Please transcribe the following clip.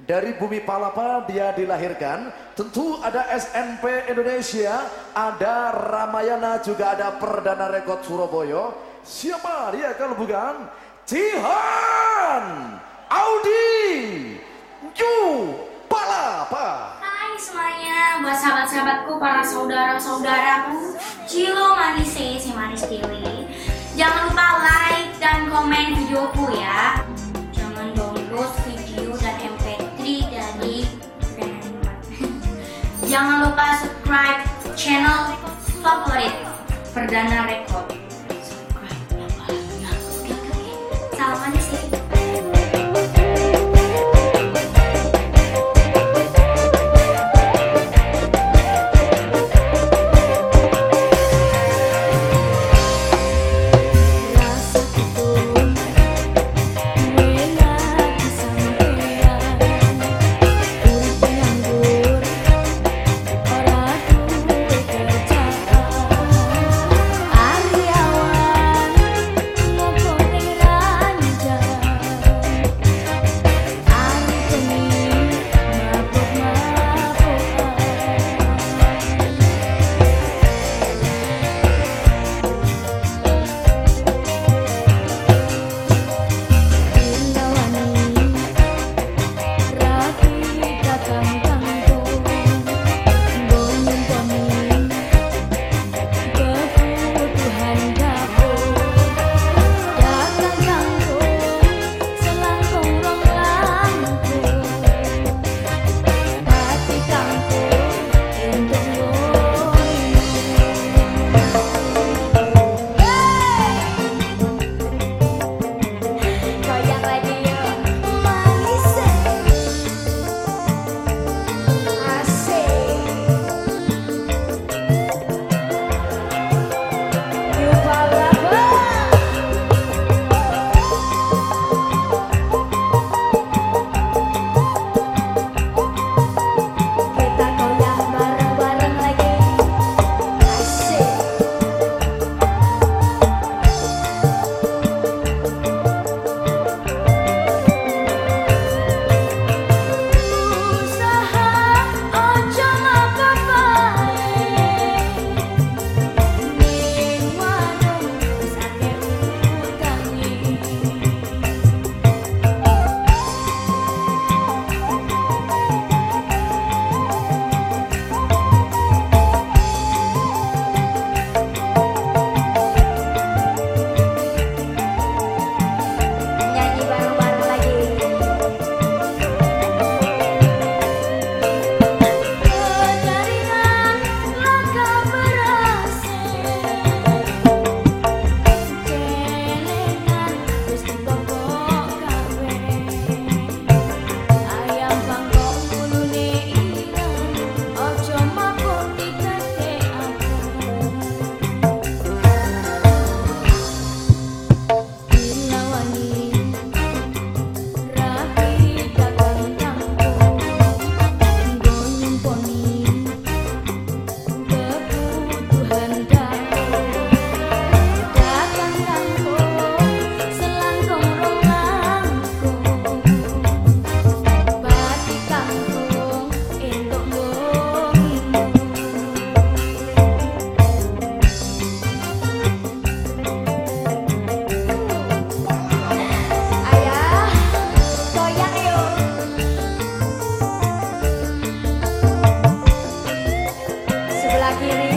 Dari bumi Palapa dia dilahirkan. Tentu ada SNP Indonesia, ada Ramayana, juga ada Perdana Rekod Surabaya. Siapa dia kalau bukan? Jihan Audi Ju Palapa. Hai semuanya, buat sahabat-sahabatku, para saudara-saudaraku, Cilo manis si manis. Jangan lupa like dan komen videoku ya. Jangan lupa subscribe channel favorit Perdana Record. Subscribe. Oke, oke, oke. Salam manis sih. akhirnya